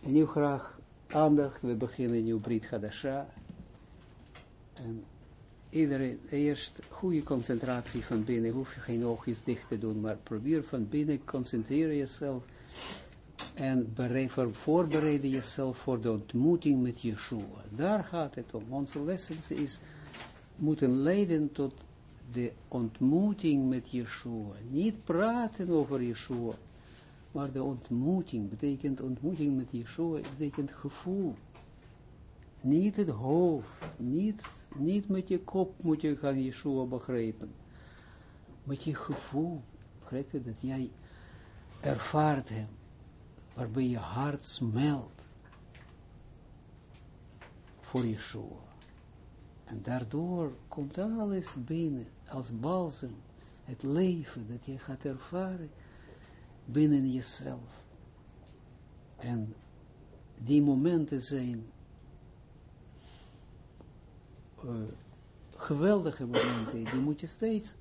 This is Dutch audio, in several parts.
En nu graag aandacht, we beginnen nu Brit Hadasha. En iedereen, eerst goede concentratie van binnen, hoef je geen oogjes dicht te doen, maar probeer van binnen, concentreer jezelf en voorbereid jezelf voor de ontmoeting met Yeshua. Daar gaat het om. Onze lessons is, moeten leiden tot de ontmoeting met Yeshua. Niet praten over Yeshua, maar de ontmoeting betekent, ontmoeting met Yeshua betekent gevoel. Niet het hoofd, niet, niet met je kop moet je gaan Yeshua begrijpen. Met je gevoel, begrijp je dat jij ervaart hem, waarbij je hart smelt voor Yeshua. En daardoor komt alles binnen, als balsem, het leven dat je gaat ervaren binnen jezelf. En die momenten zijn uh, geweldige momenten, die moet je steeds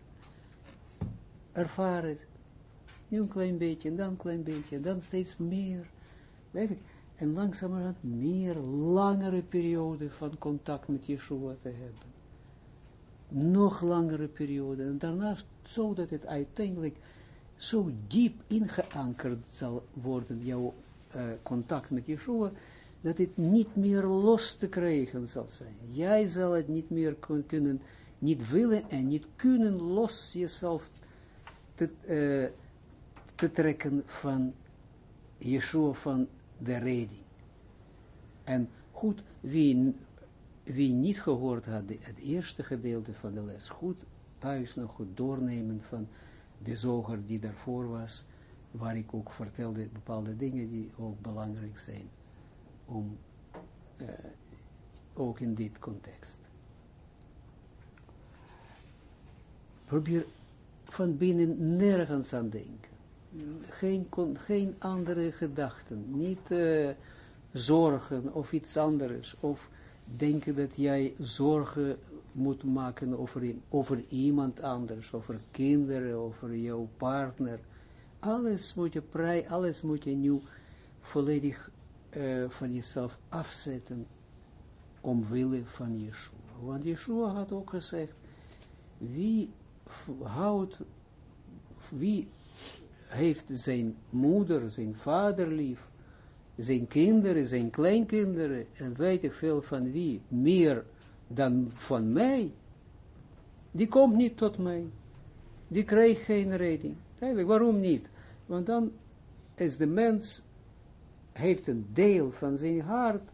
ervaren. Nu een klein beetje, dan een klein beetje, dan steeds meer. Weet ik, en langzamerhand meer langere periode van contact met Yeshua te hebben. Nog langere periode, en daarnaast zodat het uiteindelijk zo diep ingeankerd zal worden, jouw uh, contact met Yeshua, dat het niet meer los te krijgen zal zijn. Jij zal het niet meer kunnen, niet willen en niet kunnen los jezelf te, uh, te trekken van Yeshua, van de redding. En goed, wie, wie niet gehoord had, het eerste gedeelte van de les, goed thuis nog goed doornemen van de zoger die daarvoor was, waar ik ook vertelde bepaalde dingen die ook belangrijk zijn, om uh, ook in dit context. Probeer van binnen nergens aan denken. Geen, geen andere gedachten, niet uh, zorgen of iets anders, of denken dat jij zorgen moet maken over, over iemand anders, over kinderen, over jouw partner. Alles moet je prij, alles moet je nu volledig uh, van jezelf afzetten, omwille van Yeshua. Want Yeshua had ook gezegd, wie houdt, wie heeft zijn moeder, zijn vader lief, zijn kinderen, zijn kleinkinderen, en weet ik veel van wie, meer dan van mij, die komt niet tot mij. Die krijgt geen redding. Eigenlijk, waarom niet? Want dan is de mens, heeft een deel van zijn hart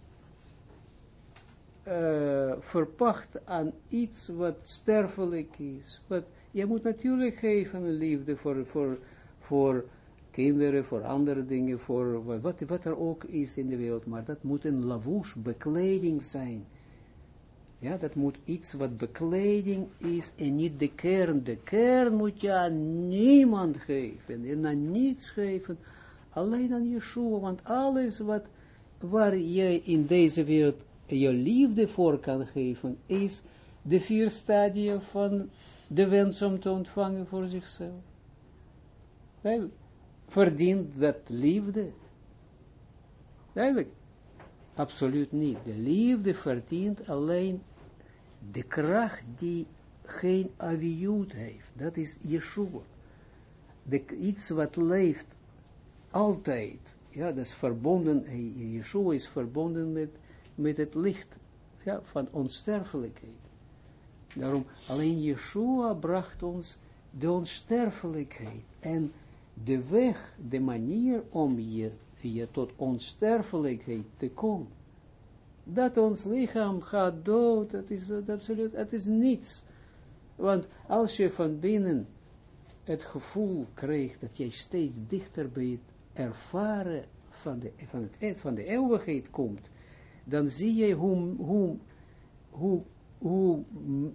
uh, verpacht aan iets wat sterfelijk is. Wat, je moet natuurlijk geven een liefde voor, voor, voor kinderen, voor andere dingen, voor wat, wat er ook is in de wereld, maar dat moet een lavouche, bekleding zijn. Ja, dat moet iets wat bekleding is en niet de kern. De kern moet je aan niemand geven en aan niets geven, alleen aan Yeshua, want alles wat, waar je in deze wereld je liefde voor kan geven, is de vier stadia van de wens om te ontvangen voor zichzelf. Verdient dat liefde? Eigenlijk, absoluut niet. De liefde verdient alleen de kracht die geen aviut heeft. Dat is Yeshua. De, iets wat leeft altijd. Ja, dat is verbonden, Yeshua is verbonden met, met het licht ja, van onsterfelijkheid. Daarom, alleen Yeshua bracht ons de onsterfelijkheid. En de weg, de manier om je, tot onsterfelijkheid te komen dat ons lichaam gaat dood, dat is uh, absoluut, het is niets. Want als je van binnen het gevoel krijgt dat jij steeds dichter bij het ervaren van de, van het, e, van de eeuwigheid komt, dan zie je hoe, hoe, hoe, hoe,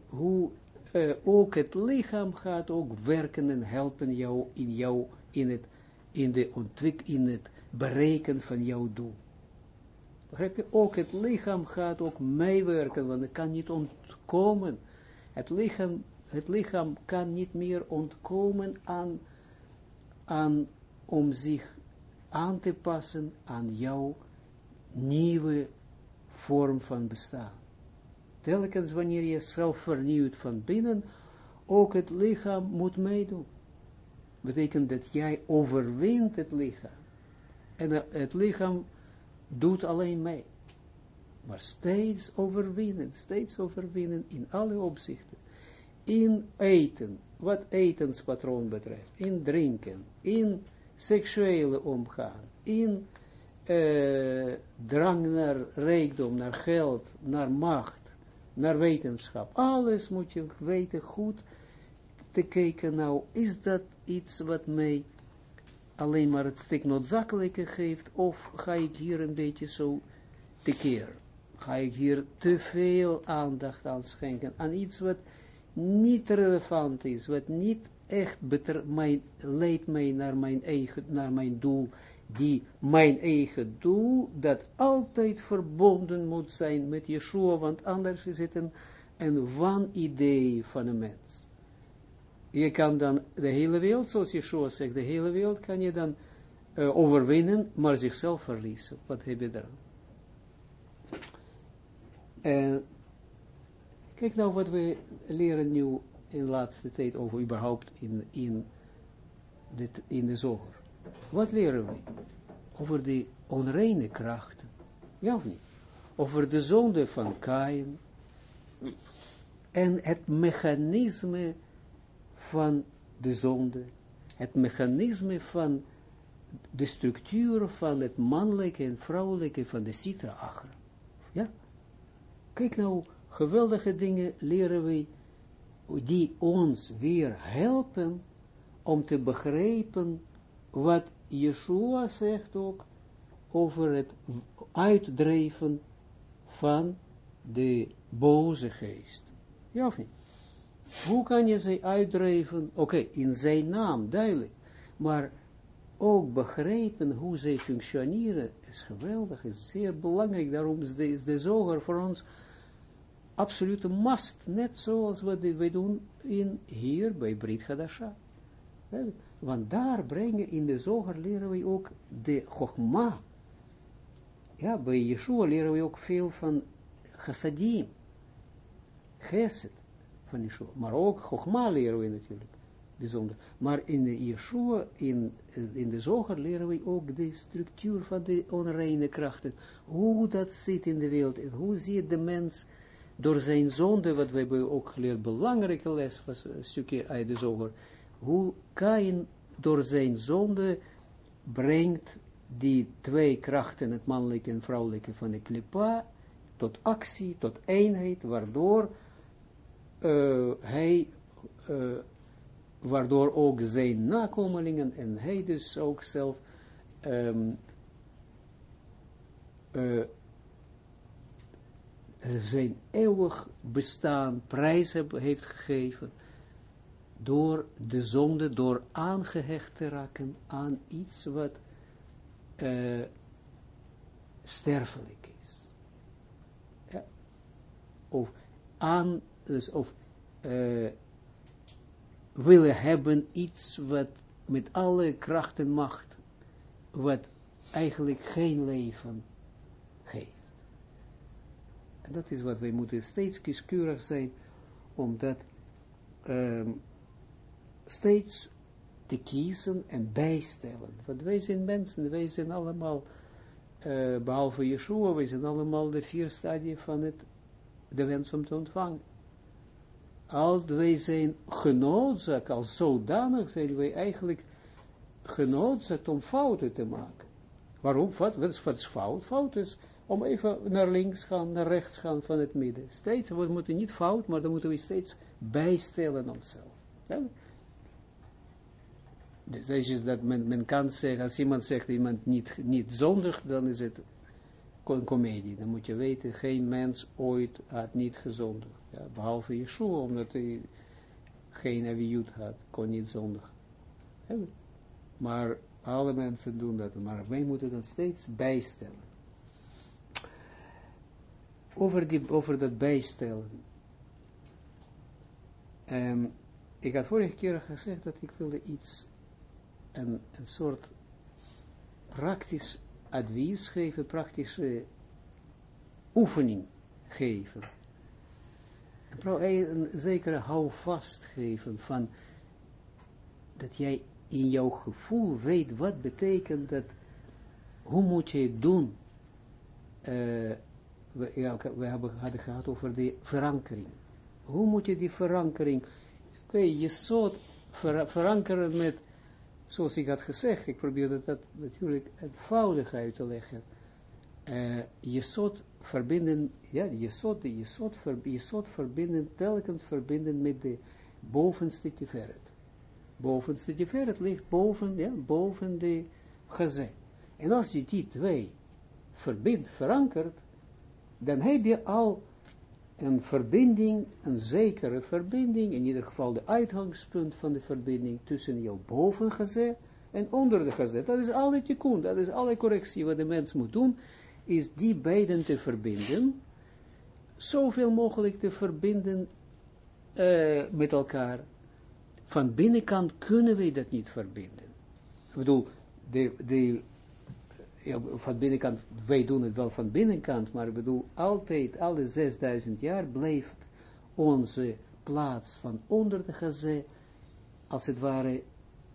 hoe uh, ook het lichaam gaat ook werken en helpen jou in jou, in het, in de ontwik, in het bereiken van jouw doel. Begrijp je? Ook het lichaam gaat ook meewerken, want het kan niet ontkomen. Het lichaam, het lichaam kan niet meer ontkomen aan, aan, om zich aan te passen aan jouw nieuwe vorm van bestaan. Telkens wanneer je jezelf vernieuwt van binnen, ook het lichaam moet meedoen. Betekent dat jij overwint het lichaam. En het lichaam doet alleen mee. Maar steeds overwinnen, steeds overwinnen in alle opzichten. In eten, wat etenspatroon betreft, in drinken, in seksuele omgaan, in uh, drang naar rijkdom, naar geld, naar macht, naar wetenschap. Alles moet je weten goed te kijken, nou, is dat iets wat mij alleen maar het stuk noodzakelijke geeft, of ga ik hier een beetje zo tekeer? Ga ik hier te veel aandacht aan schenken, aan iets wat niet relevant is, wat niet echt beter, leidt mij naar mijn eigen, naar mijn doel, die mijn eigen doel, dat altijd verbonden moet zijn met Yeshua, want anders is het een, een wan-idee van een mens. Je kan dan de hele wereld, zoals Yeshua zegt, de hele wereld kan je dan uh, overwinnen, maar zichzelf verliezen. Wat heb je dan? Kijk nou wat we leren nu in de laatste tijd over überhaupt in, in, dit, in de zoger. Wat leren we? Over de onreine krachten. Ja of niet? Over de zonde van Kain. En het mechanisme van de zonde. Het mechanisme van de structuur van het mannelijke en vrouwelijke van de Sitra Achra. Ja? Kijk nou, geweldige dingen leren we die ons weer helpen om te begrijpen wat Yeshua zegt ook over het uitdrijven van de boze geest. Ja of niet? Hoe kan je ze uitdrijven? Oké, in zijn naam, duidelijk. Maar ook begrijpen hoe zij functioneren is geweldig, is zeer belangrijk. Daarom is de, is zoger voor ons absolute must, net zoals wat wij doen in, hier bij Brit Hadasha. Want daar brengen, in de zoger leren we ook de Chogma. Ja, bij Yeshua leren we ook veel van chassadim, chesed van Yeshua. Maar ook Chogma leren we natuurlijk, bijzonder. Maar in de Yeshua, in, in de zoger leren we ook de structuur van de onreine krachten. Hoe dat zit in de wereld en hoe ziet de mens door zijn zonde, wat we hebben ook geleerd, belangrijke les was een stukje uit de zoger, hoe Kain door zijn zonde brengt die twee krachten, het mannelijke en vrouwelijke van de klipa, tot actie, tot eenheid, waardoor uh, hij, uh, waardoor ook zijn nakomelingen en hij dus ook zelf um, uh, zijn eeuwig bestaan prijs heeft gegeven, door de zonde, door aangehecht te raken aan iets wat sterfelijk is. Ja. Of aan, dus of uh, willen hebben iets wat met alle kracht en macht, wat eigenlijk geen leven geeft. En dat is wat wij moeten steeds kieskeurig zijn, omdat um, steeds te kiezen en bijstellen. Want wij zijn mensen, wij zijn allemaal, uh, behalve Yeshua, wij zijn allemaal de vier stadia van het, de wens om te ontvangen. Als wij zijn genoodzaakt, als zodanig zijn wij eigenlijk genoodzaakt om fouten te maken. Waarom? Wat, is, wat fout? Fout is om even naar links gaan, naar rechts gaan van het midden. Steeds, we moeten niet fout, maar dan moeten we steeds bijstellen onszelf. Dus is dat men, men kan zeggen, als iemand zegt iemand niet, niet zondig, dan is het een komedie. Dan moet je weten, geen mens ooit had niet gezondigd. Behalve Yeshua, omdat hij geen aviut had, kon niet zondig. Ja, maar alle mensen doen dat, maar wij moeten dat steeds bijstellen. Over, die, over dat bijstellen. Um, ik had vorige keer gezegd dat ik wilde iets een, een soort praktisch advies geven, praktische oefening geven. Een zekere houvast geven van dat jij in jouw gevoel weet wat betekent dat, hoe moet je het doen? Uh, we, hebben, gehad over de verankering. Hoe moet je die verankering, je soort ver, verankeren met, zoals ik had gezegd, ik probeerde dat natuurlijk eenvoudig uit te leggen. Je soort verbinden, ja, ver, verbinden, telkens verbinden met de bovenste tiferet. Bovenste tiferet ligt boven, ja, boven de gezet. En als je die twee verbindt, verankert, dan heb je al een verbinding, een zekere verbinding, in ieder geval de uitgangspunt van de verbinding tussen jouw bovengezet en onder de gezet. Dat is alle tikkun, dat is alle correctie wat de mens moet doen, is die beiden te verbinden, zoveel mogelijk te verbinden uh, met elkaar. Van binnenkant kunnen we dat niet verbinden. Ik bedoel, de, de ja, van binnenkant, wij doen het wel van binnenkant, maar ik bedoel, altijd, alle 6000 jaar blijft onze plaats van onder de gazé, als het ware,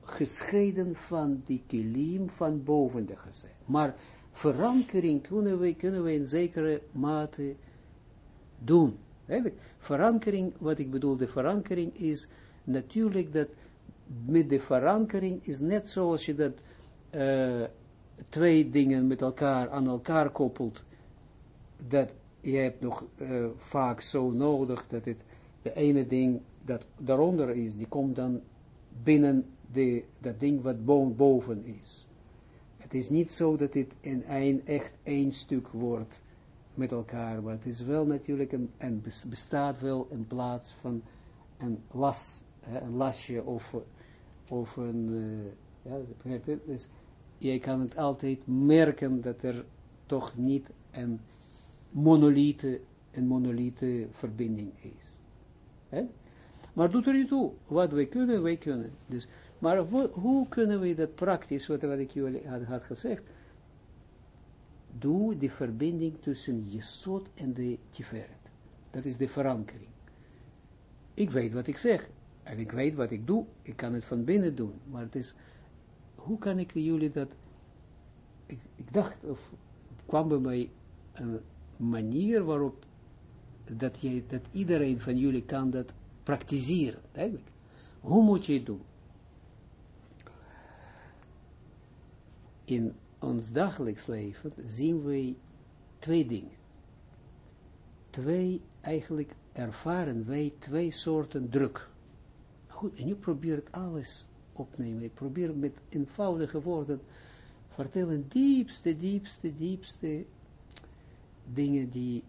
gescheiden van die kilim van boven de gazé. Maar verankering kunnen we, kunnen we in zekere mate doen. Verankering, wat ik bedoel, de verankering is natuurlijk dat met de verankering is net zoals je dat uh, twee dingen met elkaar aan elkaar koppelt, dat je hebt nog uh, vaak zo nodig dat het de ene ding dat daaronder is, die komt dan binnen de, dat ding wat boven is. Is niet zo dat dit in een, echt één stuk wordt met elkaar, maar het is wel natuurlijk een, en bestaat wel in plaats van een las, hè, een lasje of, of een, uh, ja, je? Dus jij kan het altijd merken dat er toch niet een monolithe, een monolithe verbinding is. He? Maar doet er niet toe. Wat wij kunnen, wij kunnen. Dus, maar hoe kunnen we dat praktisch, wat, wat ik jullie had, had gezegd, doe de verbinding tussen Jesod en de Tiferet. Dat is de verankering. Ik weet wat ik zeg. En ik weet wat ik doe. Ik kan het van binnen doen. Maar het is hoe kan ik jullie dat, ik, ik dacht, of kwam bij mij een manier waarop dat, dat iedereen van jullie kan dat praktiseren, eigenlijk. Hoe moet je het doen? In ons dagelijks leven zien wij twee dingen. Twee, eigenlijk ervaren wij twee soorten druk. Goed, en nu probeert alles opnemen. Ik probeer met eenvoudige woorden vertellen diepste, diepste, diepste dingen die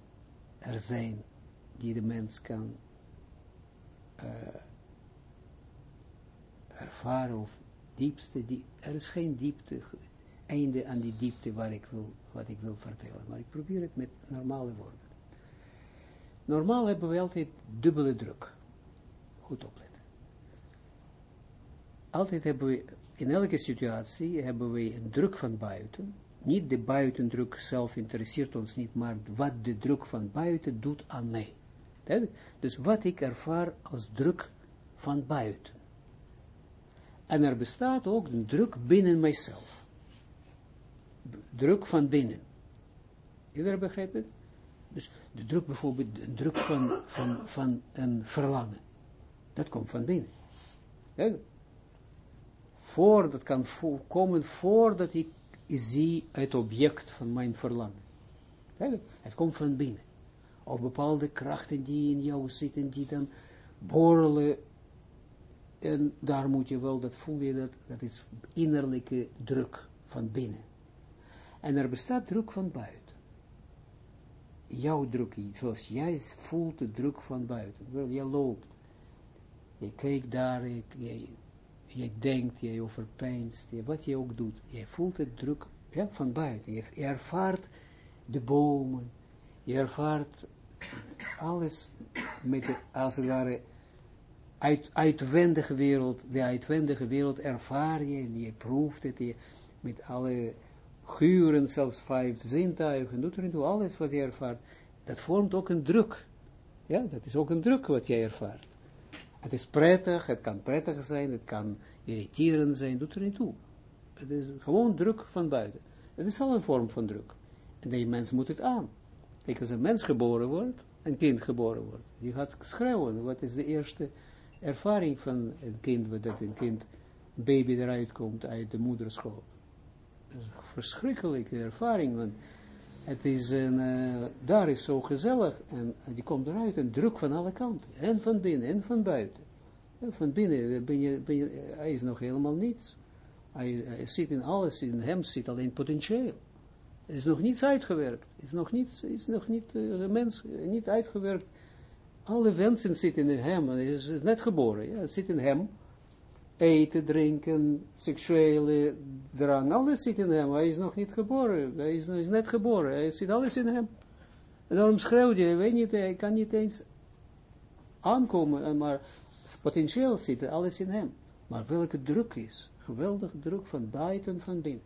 er zijn, die de mens kan uh, ervaren of diepste, die, er is geen diepte, einde aan die diepte waar ik wil, wat ik wil vertellen, maar ik probeer het met normale woorden. Normaal hebben we altijd dubbele druk. Goed opletten altijd hebben we, in elke situatie hebben we een druk van buiten. Niet de buitendruk zelf interesseert ons niet, maar wat de druk van buiten doet aan mij. Dus wat ik ervaar als druk van buiten. En er bestaat ook een druk binnen mijzelf. Druk van binnen. Iedereen begrijpt het? Dus de druk bijvoorbeeld, de druk van, van, van een verlangen. Dat komt van binnen voor, dat kan komen voordat ik zie het object van mijn verlangen. Het komt van binnen. Of bepaalde krachten die in jou zitten, die dan borrelen. En daar moet je wel, dat voel je dat, dat is innerlijke druk van binnen. En er bestaat druk van buiten. Jouw druk, zoals jij voelt de druk van buiten. Jij loopt. Je kijkt daar, je, je denkt, je overpijnst, je, wat je ook doet, je voelt het druk ja, van buiten. Je, ervaart de bomen, je ervaart alles met de, als uit, uitwendige wereld, de uitwendige wereld ervaar je en je proeft het je, met alle Guren, zelfs vijf zintuigen, doet er niet toe, alles wat je ervaart, dat vormt ook een druk. Ja, dat is ook een druk wat jij ervaart. Het is prettig, het kan prettig zijn, het kan irriterend zijn, doet er niet toe. Het is gewoon druk van buiten. Het is al een vorm van druk. En die mens moet het aan. Kijk, als een mens geboren wordt, een kind geboren wordt, die gaat schreeuwen. Wat is de eerste ervaring van een kind, dat een kind, baby eruit komt uit de moederschool? Verschrikkelijke ervaring, want het is een, uh, daar is zo gezellig, en die komt eruit, en druk van alle kanten, en van binnen, en van buiten. En van binnen ben je, ben je, hij is nog helemaal niets. Hij, zit in alles, in hem zit alleen potentieel. Er is nog niets uitgewerkt. is nog niet, is nog niet, mens niet uitgewerkt. Alle wensen zitten in hem. Hij is, is, net geboren. Ja, het zit in hem. Eten, drinken, seksuele drang. Alles zit in hem. Hij is nog niet geboren. Hij is, net geboren. Hij zit alles in hem. En daarom schreeuwt hij. Weet niet, hij kan niet eens aankomen. Maar potentieel zit alles in hem. Maar welke druk is. Geweldige druk van buiten van binnen.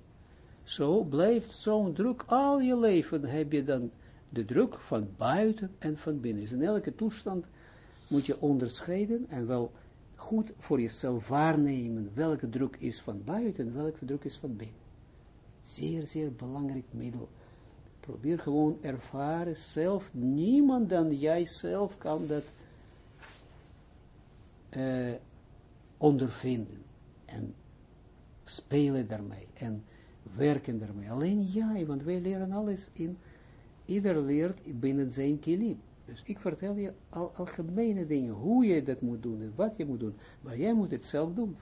Zo blijft zo'n druk, al je leven heb je dan de druk van buiten en van binnen. Dus in elke toestand moet je onderscheiden en wel goed voor jezelf waarnemen welke druk is van buiten en welke druk is van binnen. Zeer, zeer belangrijk middel. Probeer gewoon ervaren zelf, niemand dan jijzelf kan dat uh, ondervinden en spelen daarmee en werken daarmee. Alleen jij, want wij leren alles in, ieder leert binnen zijn kilim. Dus ik vertel je al, algemene dingen, hoe je dat moet doen en wat je moet doen, maar jij moet het zelf doen.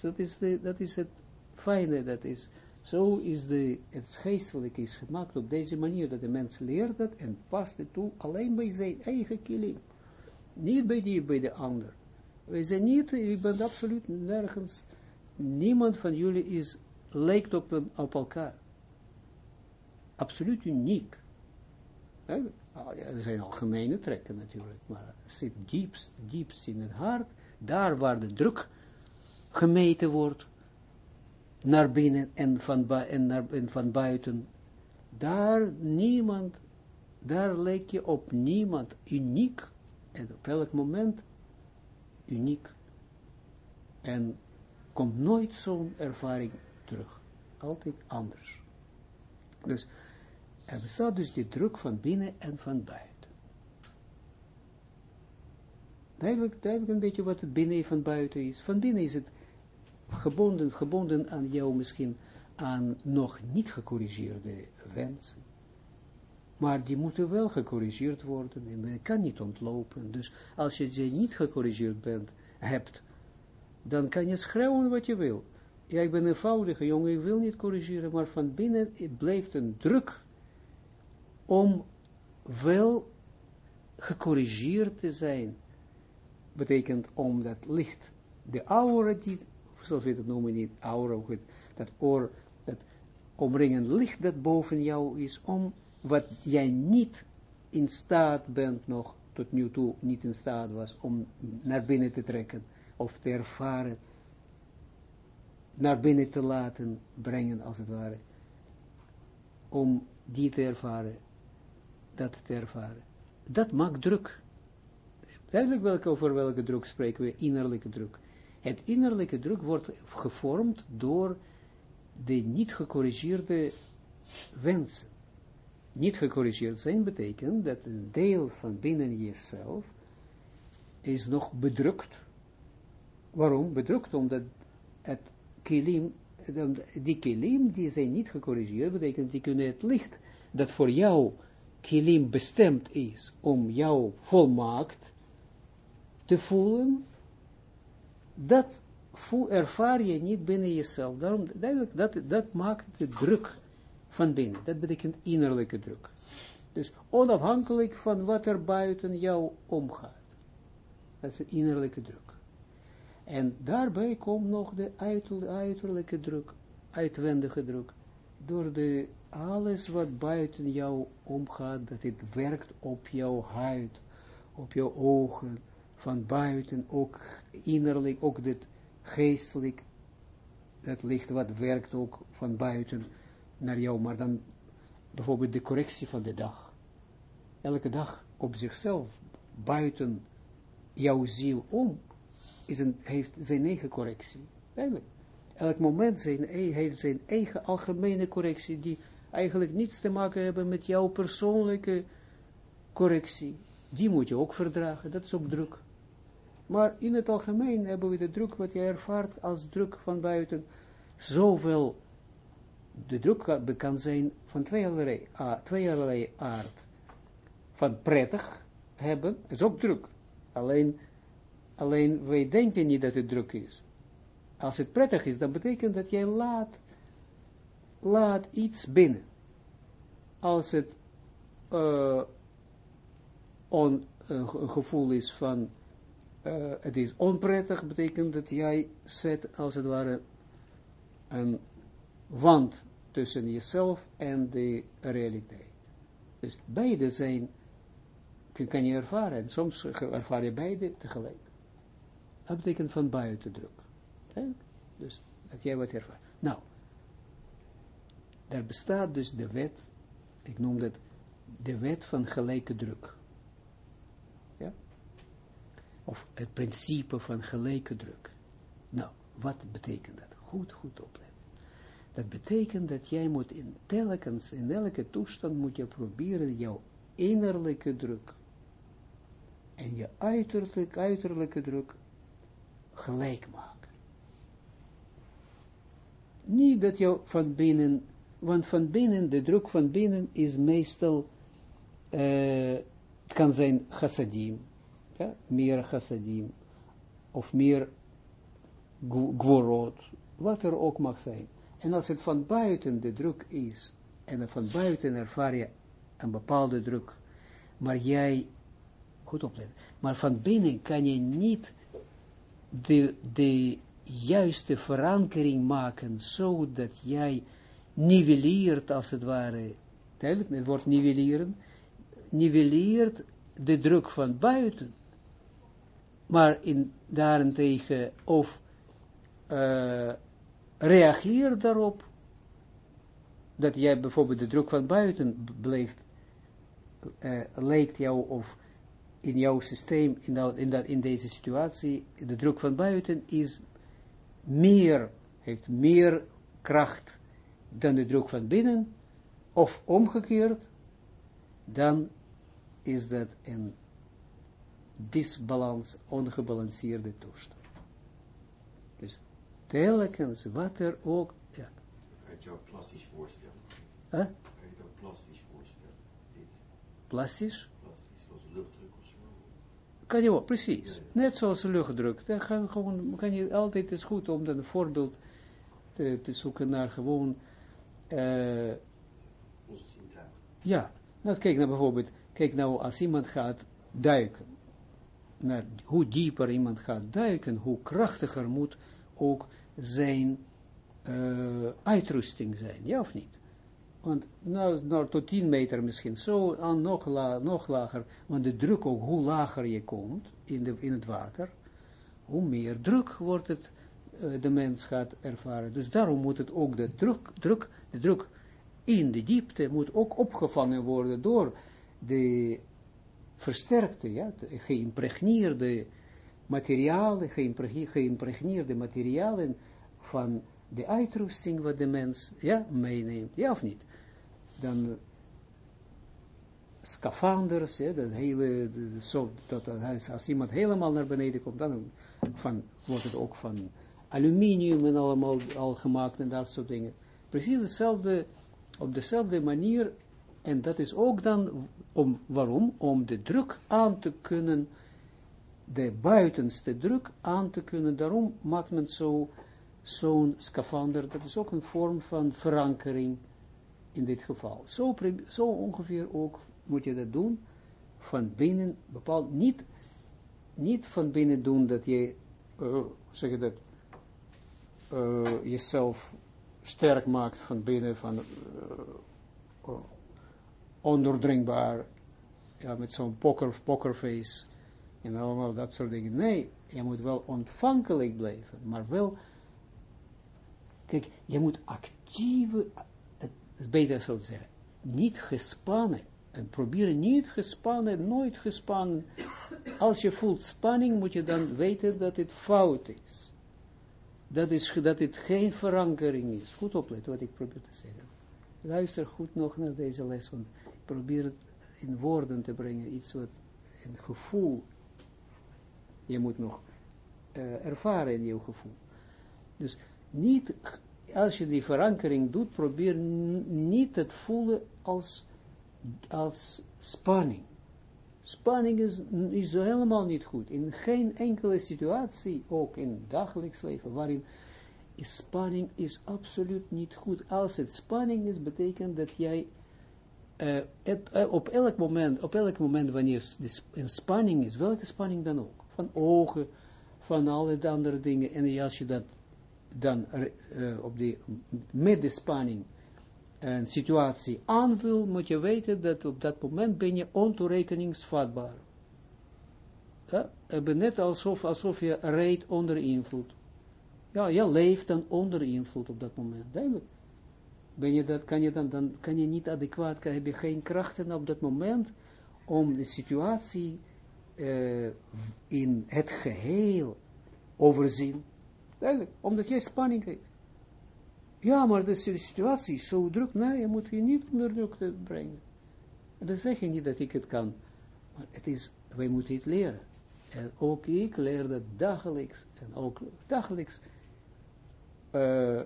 dat, is is het fijne, dat is, zo is de, het geestelijk is gemaakt op deze manier, dat de mens leert dat en past het toe alleen bij zijn eigen kilim. Niet bij die, bij de ander. Wij zijn niet, je bent absoluut nergens, niemand van jullie is lijkt op, op elkaar. Absoluut uniek. Er zijn algemene trekken natuurlijk, maar het zit diepst, in het hart, daar waar de druk gemeten wordt, naar binnen en van, buiten, daar niemand, daar lijkt je op niemand uniek, en op elk moment uniek, en komt nooit zo'n ervaring terug. Altijd anders. Dus er bestaat dus die druk van binnen en van buiten. Duidelijk, een beetje wat binnen en van buiten is. Van binnen is het gebonden, gebonden aan jou misschien aan nog niet gecorrigeerde wensen. Maar die moeten wel gecorrigeerd worden en men kan niet ontlopen. Dus als je ze niet gecorrigeerd bent, hebt, dan kan je schreeuwen wat je wil ja, ik ben een eenvoudige jongen, ik wil niet corrigeren, maar van binnen blijft een druk om wel gecorrigeerd te zijn. Betekent om dat licht, de aura die, zoals we het noemen niet, aura, dat oor, dat omringend licht dat boven jou is, om wat jij niet in staat bent nog, tot nu toe niet in staat was, om naar binnen te trekken, of te ervaren, naar binnen te laten brengen, als het ware, om die te ervaren, dat te ervaren. Dat maakt druk. Duidelijk welke, over welke druk spreken we, innerlijke druk. Het innerlijke druk wordt gevormd door de niet gecorrigeerde wensen. Niet gecorrigeerd zijn betekent dat een deel van binnen jezelf is nog bedrukt. Waarom? Bedrukt omdat het kilim, die kilim, die zijn niet gecorrigeerd, betekent die kunnen het licht, dat voor jou kilim bestemd is, om jou volmaakt te voelen, dat ervaar je niet binnen jezelf. Daarom, duidelijk, dat, dat maakt de druk van binnen. Dat betekent innerlijke druk. Dus onafhankelijk van wat er buiten jou omgaat. Dat is een innerlijke druk. En daarbij komt nog de uiterlijke druk, uitwendige druk, door de, alles wat buiten jou omgaat, dat het werkt op jouw huid, op jouw ogen, van buiten, ook innerlijk, ook dit geestelijk, dat licht wat werkt ook van buiten, naar jou, maar dan bijvoorbeeld de correctie van de dag. Elke dag op zichzelf, buiten jouw ziel om, is een, heeft zijn eigen correctie. Eigenlijk. Elk moment zijn, heeft zijn eigen algemene correctie, die eigenlijk niets te maken hebben met jouw persoonlijke correctie. Die moet je ook verdragen, dat is ook druk. Maar in het algemeen hebben we de druk wat je ervaart als druk van buiten, zoveel, de druk kan zijn van twee allerlei, allerlei aard. Van prettig hebben, is ook druk. Alleen, alleen wij denken niet dat het druk is. Als het prettig is, dan betekent dat jij laat, laat iets binnen. Als het uh, gevoel is van, uh, het is onprettig, betekent dat jij zet, als het ware, een wand tussen jezelf en de realiteit. Dus beide zijn, kan je ervaren, en soms ervaar je beide tegelijk. Dat betekent van buiten druk. Dus dat jij wat ervaart. Nou, daar bestaat dus de wet, ik noem dat de wet van gelijke druk. Ja? Of het principe van gelijke druk. Nou, wat betekent dat? Goed, goed opletten. Dat betekent dat jij moet in telkens, in elke toestand moet je proberen jouw innerlijke druk en je uiterlijke, uiterlijke druk gelijk maken. Niet dat je van binnen, want van binnen, de druk van binnen is meestal, uh, kan zijn chassadim, ja, meer chassadim, of meer gworot, wat er ook mag zijn. En als het van buiten de druk is, en van buiten ervaar je een bepaalde druk, maar jij, goed opletten, maar van binnen kan je niet de, de juiste verankering maken, zodat jij nivelleert, als het ware, het woord nivelleren, nivelleert de druk van buiten, maar in, daarentegen, of uh, reageer daarop, dat jij bijvoorbeeld de druk van buiten blijft, uh, lijkt jou, of in jouw systeem, in, in, dat, in deze situatie, de druk van buiten is meer, heeft meer kracht dan de druk van binnen, of omgekeerd, dan is dat een disbalans, ongebalanceerde toestand. Dus telkens wat er ook, ja. Kan je het jou plastisch voorstellen? Huh? Kan je het plastisch voorstellen? Dit. Plastisch? Plastisch, zoals luchtdruk of zo. Kan je ook, precies. Net zoals luchtdruk. Dan gaan gewoon, kan je altijd, het is goed om dan een voorbeeld te, te zoeken naar gewoon, uh, zintuigen. ja, nou kijk nou bijvoorbeeld, kijk nou als iemand gaat duiken, naar hoe dieper iemand gaat duiken, hoe krachtiger moet ook zijn uh, uitrusting zijn, ja of niet? Want nou, nou tot 10 meter misschien zo, aan nog, la, nog lager, want de druk ook, hoe lager je komt in, de, in het water, hoe meer druk wordt het, uh, de mens gaat ervaren. Dus daarom moet het ook de druk, druk, de druk in de diepte moet ook opgevangen worden door de versterkte, ja, de geïmpregneerde materialen, geïmpregneerde materialen van de uitrusting wat de mens ja, meeneemt, ja of niet? Dan scafanders, ja, dat hele, de, zo, dat, als iemand helemaal naar beneden komt, dan van, wordt het ook van aluminium en allemaal al gemaakt en dat soort dingen. Precies dezelfde, op dezelfde manier, en dat is ook dan, om, waarom? Om de druk aan te kunnen, de buitenste druk aan te kunnen, daarom maakt men zo zo'n scafander, dat is ook een vorm van verankering in dit geval. Zo, zo ongeveer ook moet je dat doen, van binnen bepaald, niet, niet van binnen doen dat je, uh, zeg je dat, uh, jezelf sterk maakt van binnen, van uh, ondoordringbaar, ja, met zo'n poker, pokerface, en allemaal dat soort dingen. Nee, je moet wel ontvankelijk blijven, maar wel Kijk, je moet actieve, is beter zo te zeggen, niet gespannen, en probeer niet gespannen, nooit gespannen. Als je voelt spanning, moet je dan weten dat het fout is. Dat, is, dat het geen verankering is. Goed opletten wat ik probeer te zeggen. Luister goed nog naar deze les, want ik probeer het in woorden te brengen, iets wat, een gevoel. Je moet nog uh, ervaren in je gevoel. Dus niet, als je die verankering doet, probeer niet het voelen als, als spanning. Spanning is, is helemaal niet goed. In geen enkele situatie, ook in dagelijks leven, waarin is spanning is absoluut niet goed. Als het spanning is, betekent dat jij uh, op elk moment, op elk moment wanneer een spanning is, welke spanning dan ook, van ogen, van alle andere dingen, en als je dat dan uh, op die, met de spanning een situatie aan moet je weten dat op dat moment ben je ontoerekeningsvatbaar. Ja, net alsof, alsof je rijdt onder invloed. Ja, je leeft dan onder invloed op dat moment. Ben je dat, kan je dan, dan kan je niet adequaat, kan, heb je geen krachten op dat moment om de situatie uh, in het geheel overzien. Duidelijk, omdat jij spanning hebt. Ja, maar de situatie is zo druk. Nee, je moet je niet onder druk brengen. En dat zeg je niet dat ik het kan. Maar het is, wij moeten het leren. En ook ik leer dat dagelijks. En ook dagelijks uh,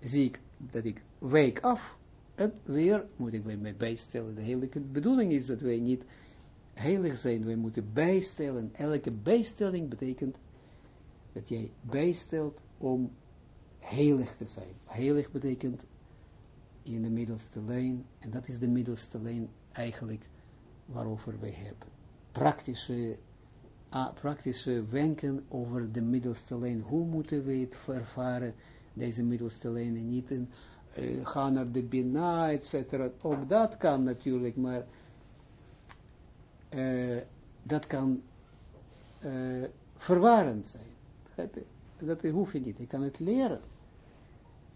zie ik dat ik week af. En weer moet ik mij bijstellen. De hele bedoeling is dat wij niet heilig zijn. Wij moeten bijstellen. Elke bijstelling betekent dat jij bijstelt om heilig te zijn. Heilig betekent in de middelste lijn, en dat is de middelste lijn eigenlijk waarover wij hebben. Praktische, praktische wenken over de middelste lijn. Hoe moeten we het ervaren, deze middelste lijn, en niet in, uh, gaan naar de Bina, etc. Ook dat kan natuurlijk, maar uh, dat kan uh, verwarrend zijn. Dat hoef je niet, je kan het leren.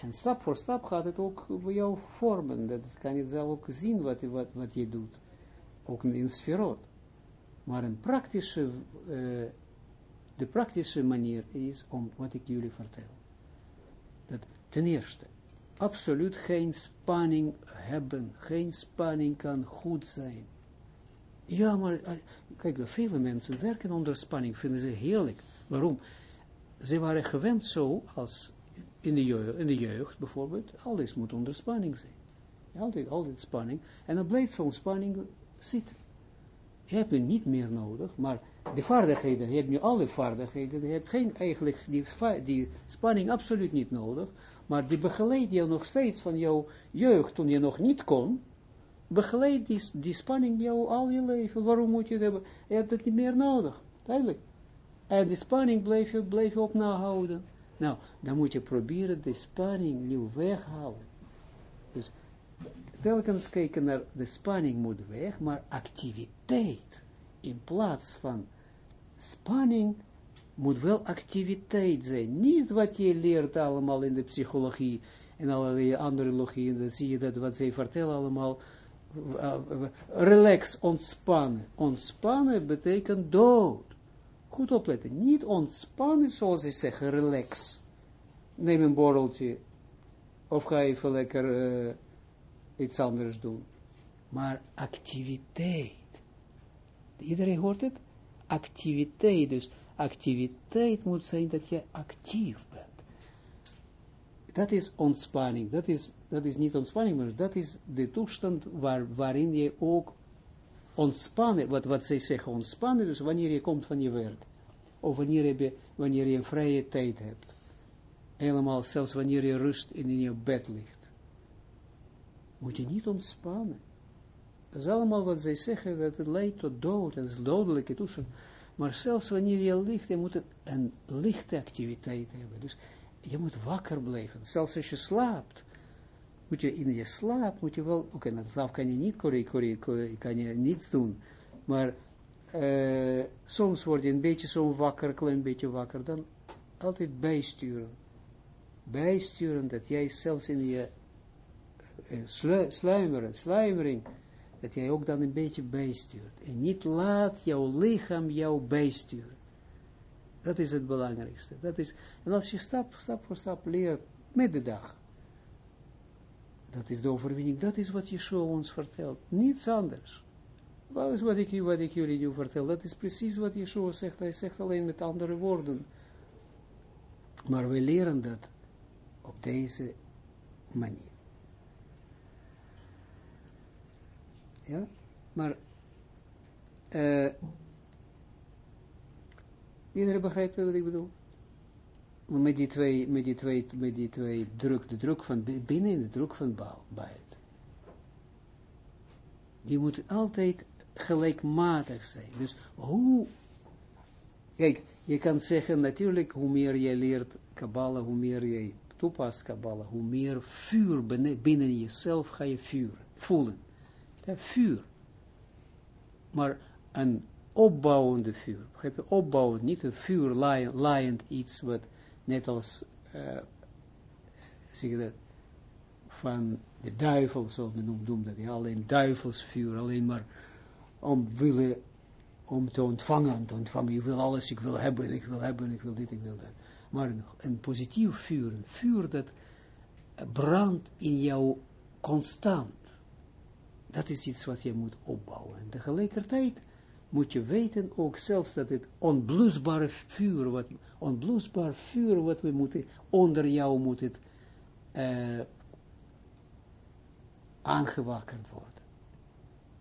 En stap voor stap gaat het ook voor jou vormen. Dat kan je zelf ook zien wat, wat, je doet. Ook in sferot. Maar een praktische, uh, de praktische manier is om wat ik jullie vertel. Dat ten eerste, absoluut geen spanning hebben. Geen spanning kan goed zijn. Ja, maar uh, kijk, vele mensen werken onder spanning, vinden ze heerlijk. Waarom? Ze waren gewend zo, als in de, jeugd, in de jeugd bijvoorbeeld, alles moet onder spanning zijn. Altijd, altijd spanning. En dan blijft zo'n spanning zitten. Je hebt het niet meer nodig, maar de vaardigheden, je hebt nu alle vaardigheden, je hebt geen, eigenlijk die, spanning absoluut niet nodig, maar die begeleidt je nog steeds van jouw jeugd, toen je nog niet kon, begeleidt die, spanning jou al je leven. Waarom moet je het hebben? Je hebt het niet meer nodig, duidelijk. En die spanning blijf je op nahouden. Nou, dan moet je proberen de spanning nu weghalen. Dus telkens kijken naar de spanning moet weg, maar activiteit in plaats van spanning moet wel activiteit zijn. Niet wat je leert allemaal in de psychologie en allerlei andere logieën, dan zie je dat wat zij vertellen allemaal, uh, relax, ontspannen. Ontspannen betekent dood. Goed opletten. Niet ontspannen, zoals ze zeggen, relax. Neem een borreltje. Of ga even lekker uh, iets anders doen. Maar activiteit. Iedereen hoort het? Activiteit. Dus activiteit moet zijn dat je actief bent. Dat is ontspanning. Dat is, dat is niet ontspanning, maar dat is de toestand waar, waarin je ook ontspannen, wat, wat zij zeggen ontspannen, dus wanneer je komt van je werk, of wanneer je, wanneer je een vrije tijd hebt, helemaal zelfs wanneer je rust in, in je bed ligt, moet je niet ontspannen. Dat is allemaal wat zij zeggen, dat het leidt tot dood, dat is dodelijke toestand. Maar zelfs wanneer je ligt, je moet een lichte activiteit hebben. Dus je moet wakker blijven. Zelfs als je slaapt, moet je in je slaap, moet je wel, oké, okay, slaap kan je niet kan je niets doen, maar uh, soms word je een beetje zo wakker, klein beetje wakker, dan altijd bijsturen. Bijsturen dat jij zelfs in je, uh, slu, sluimeren, dat jij ook dan een beetje bijstuurt. En niet laat jouw lichaam jou bijsturen. Dat is het belangrijkste. Dat is, en als je stap, stap voor stap leert, met dag, dat is de overwinning, dat is wat Yeshua ons vertelt, niets anders. Wat is wat ik, wat ik jullie nu vertel, dat is precies wat Yeshua zegt, hij zegt alleen met andere woorden. Maar we leren dat op deze manier. Ja, maar uh, iedereen begrijpt wat ik bedoel? Met die twee, met die twee, met die twee druk, de druk van binnen en de druk van buiten. Die moet altijd gelijkmatig zijn. Dus hoe, kijk, je kan zeggen natuurlijk, hoe meer je leert Kabbalah, hoe meer je toepast Kabbalah, hoe meer vuur binnen jezelf ga je vuur voelen. Dat vuur. Maar een opbouwende vuur. Begrijp je? Opbouwend, niet een vuur laaiend iets wat net als, uh, zeg dat, van de duivel, zo men noemt dat, ja, alleen duivelsvuur, alleen maar om willen, om te ontvangen, te ontvangen, je wil alles, ik wil hebben, ik wil hebben, ik wil dit, ik wil dat. Maar een, positief vuur, een vuur dat brandt in jou constant. Dat is iets wat je moet opbouwen. En tegelijkertijd moet je weten ook zelfs dat het onblusbare vuur, wat, onblusbaar vuur wat we moeten, onder jou moet het uh, aangewakkerd worden.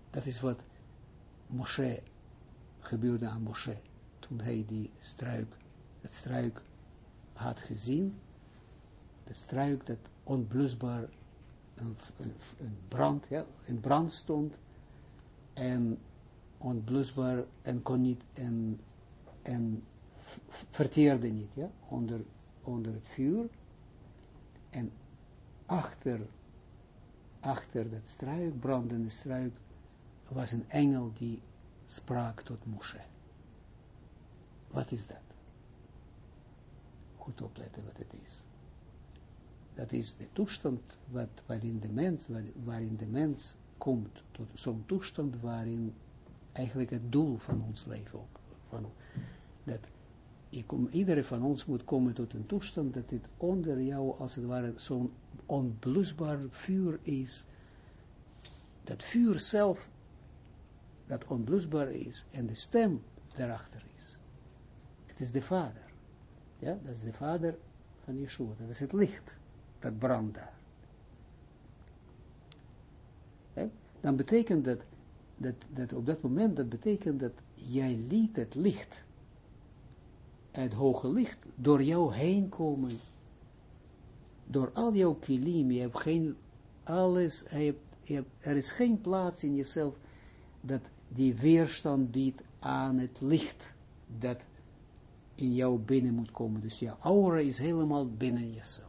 Dat is wat Moshe gebeurde aan Moshe, toen hij die struik, het struik had gezien, de struik dat onblusbaar een, brand, ja, in brand stond, en onblusbaar en kon niet, en, en verteerde niet, ja, onder, onder het vuur, en achter, achter dat struik, brandende struik, was een engel die sprak tot Moshe. Wat is dat? Goed opletten wat het is. Dat is de toestand wat, waarin de mens, waarin de mens komt tot zo'n toestand waarin eigenlijk het doel van ons leven ook, van, dat iedereen van ons moet komen tot een toestand dat dit onder jou als het ware zo'n onblusbaar vuur is, dat vuur zelf, dat onblusbaar is, en de stem daarachter is. Het is de Vader. Ja, dat is de Vader van Yeshua, dat is het licht, dat brandt daar. Dan betekent dat dat, dat op dat moment, dat betekent dat jij liet het licht, het hoge licht, door jou heen komen, door al jouw kilim, je hebt geen, alles, je er is geen plaats in jezelf dat die weerstand biedt aan het licht, dat in jou binnen moet komen. Dus jouw aura is helemaal binnen jezelf.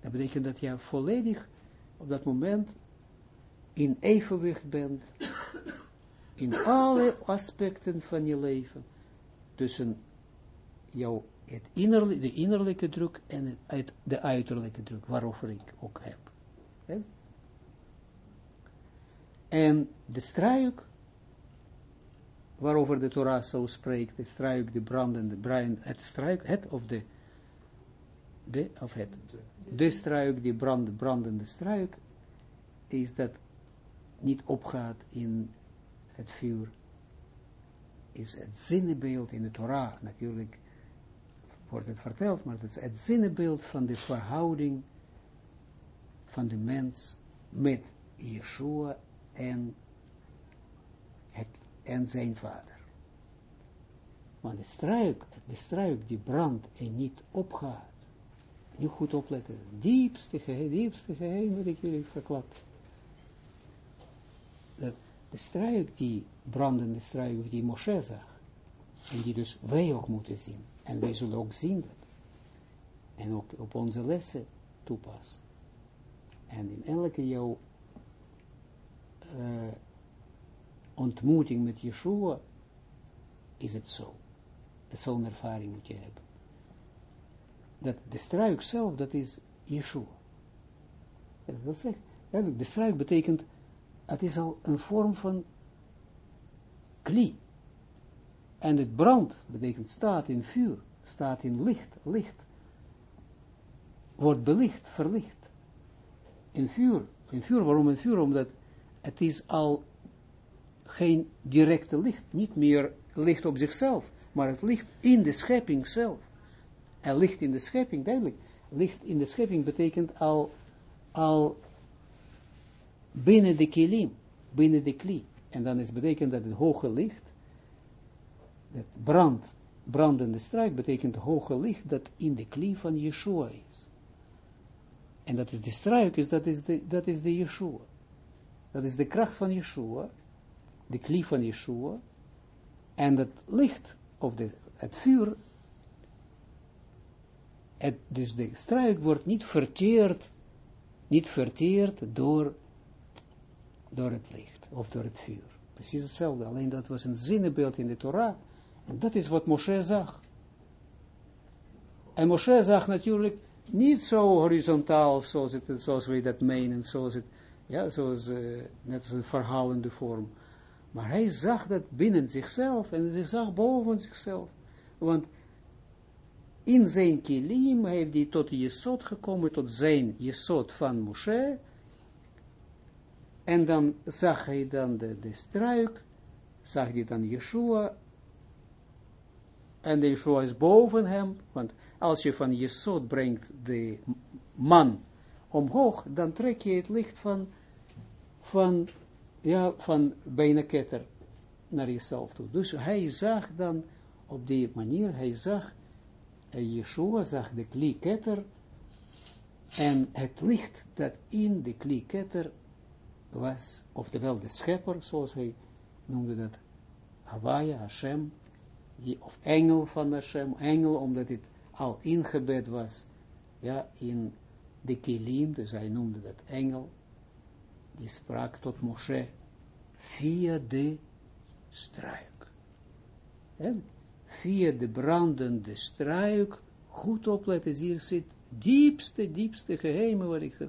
Dat betekent dat je volledig op dat moment in evenwicht bent, in alle aspecten van je leven, tussen jouw, het innerlijke, de innerlijke druk en het, de uiterlijke druk, waarover ik ook heb. En de struik, waarover de Torah zo spreekt, de struik, de brandende, het struik, het of de, de, of het, de struik, die brand, brandende struik, is dat niet opgaat in het vuur, is het zinnebeeld in de Torah, natuurlijk wordt het verteld, maar het is het zinnebeeld van de verhouding van de mens met Yeshua en, en zijn vader. Want de struik, de struik die brandt en niet opgaat, nu goed opletten, diepste geheim, diepste geheim wat ik jullie verklap dat de struik, die brandende struik, die Moshe zag, en die dus wij ook moeten zien, en wij zullen ook zien dat, en ook op onze lessen toepassen. En in elke jouw uh, ontmoeting met Yeshua is het zo. Zo'n ervaring moet je hebben. Dat de struik zelf, dat is Yeshua. Dat zegt, de struik betekent, het is al een vorm van kli. En het brand betekent staat in vuur, staat in licht, licht. Wordt belicht, verlicht. In vuur, in vuur, waarom in vuur? Omdat het is al geen directe licht, niet meer licht op zichzelf, maar het licht in de schepping zelf. En licht in de schepping, duidelijk, licht in de schepping betekent al, al binnen de kilim, binnen de kli. En dan is betekent dat het hoge licht, dat brand, brandende struik betekent hoge licht dat in de kli van Yeshua is. En dat is de struik, is, dat, is de, dat is de Yeshua. Dat is de kracht van Yeshua, de kli van Yeshua, en het licht, of de, het vuur, het, dus de struik wordt niet verteerd, niet verteerd door, door het licht, of door het vuur. Precies hetzelfde, alleen dat was een zinnenbeeld in de Torah, en dat is wat Moshe zag. En Moshe zag natuurlijk niet zo horizontaal, zoals, het, zoals wij dat menen, zoals het, ja, zoals, uh, net als een verhalende vorm. Maar hij zag dat binnen zichzelf, en hij zag boven zichzelf. Want in zijn kilim heeft hij tot Jesod gekomen, tot zijn Jesod van Moshe, en dan zag hij dan de, de struik, zag hij dan Yeshua, en de Yeshua is boven hem, want als je van Jesod brengt de man omhoog, dan trek je het licht van, van, ja, van bijna ketter naar jezelf toe. Dus hij zag dan op die manier, hij zag, uh, Yeshua zag de klieketter en het licht dat in de klieketter was, oftewel de schepper, zoals hij noemde dat, Hawaii, Hashem, die, of engel van Hashem, engel, omdat het al ingebed was, ja, in de kilim, dus hij noemde dat engel, die sprak tot Moshe, via de struik. En via de brandende struik, goed opletten, hier zit diepste, diepste geheimen wat ik zeg.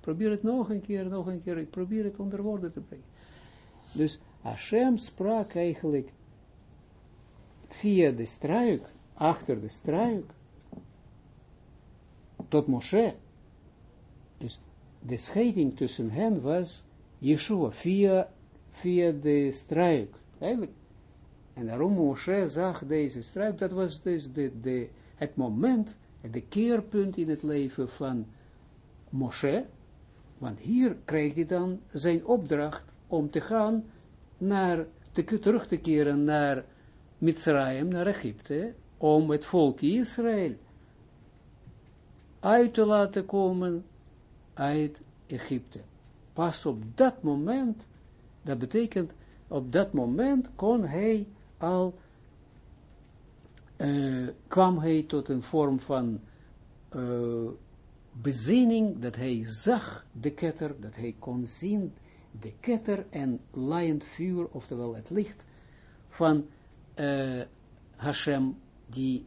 Probeer het nog een keer, nog een keer, ik probeer het onder woorden te brengen. Dus Hashem sprak eigenlijk via de struik, achter de struik, tot Moshe. De scheiding tussen hen was Yeshua, via, via de. Eigenlijk. En daarom Moshe zag deze struik, dat was dus de, de, het moment, de keerpunt in het leven van Moshe, want hier krijgt hij dan zijn opdracht om te gaan naar, te, terug te keren naar Mitzrayim, naar Egypte, om het volk Israël uit te laten komen uit Egypte. Pas op dat moment, dat betekent, op dat moment kon hij al, uh, kwam hij tot een vorm van uh, bezinning, dat hij zag de ketter, dat hij kon zien de ketter en laaiend vuur, oftewel het licht van uh, Hashem, die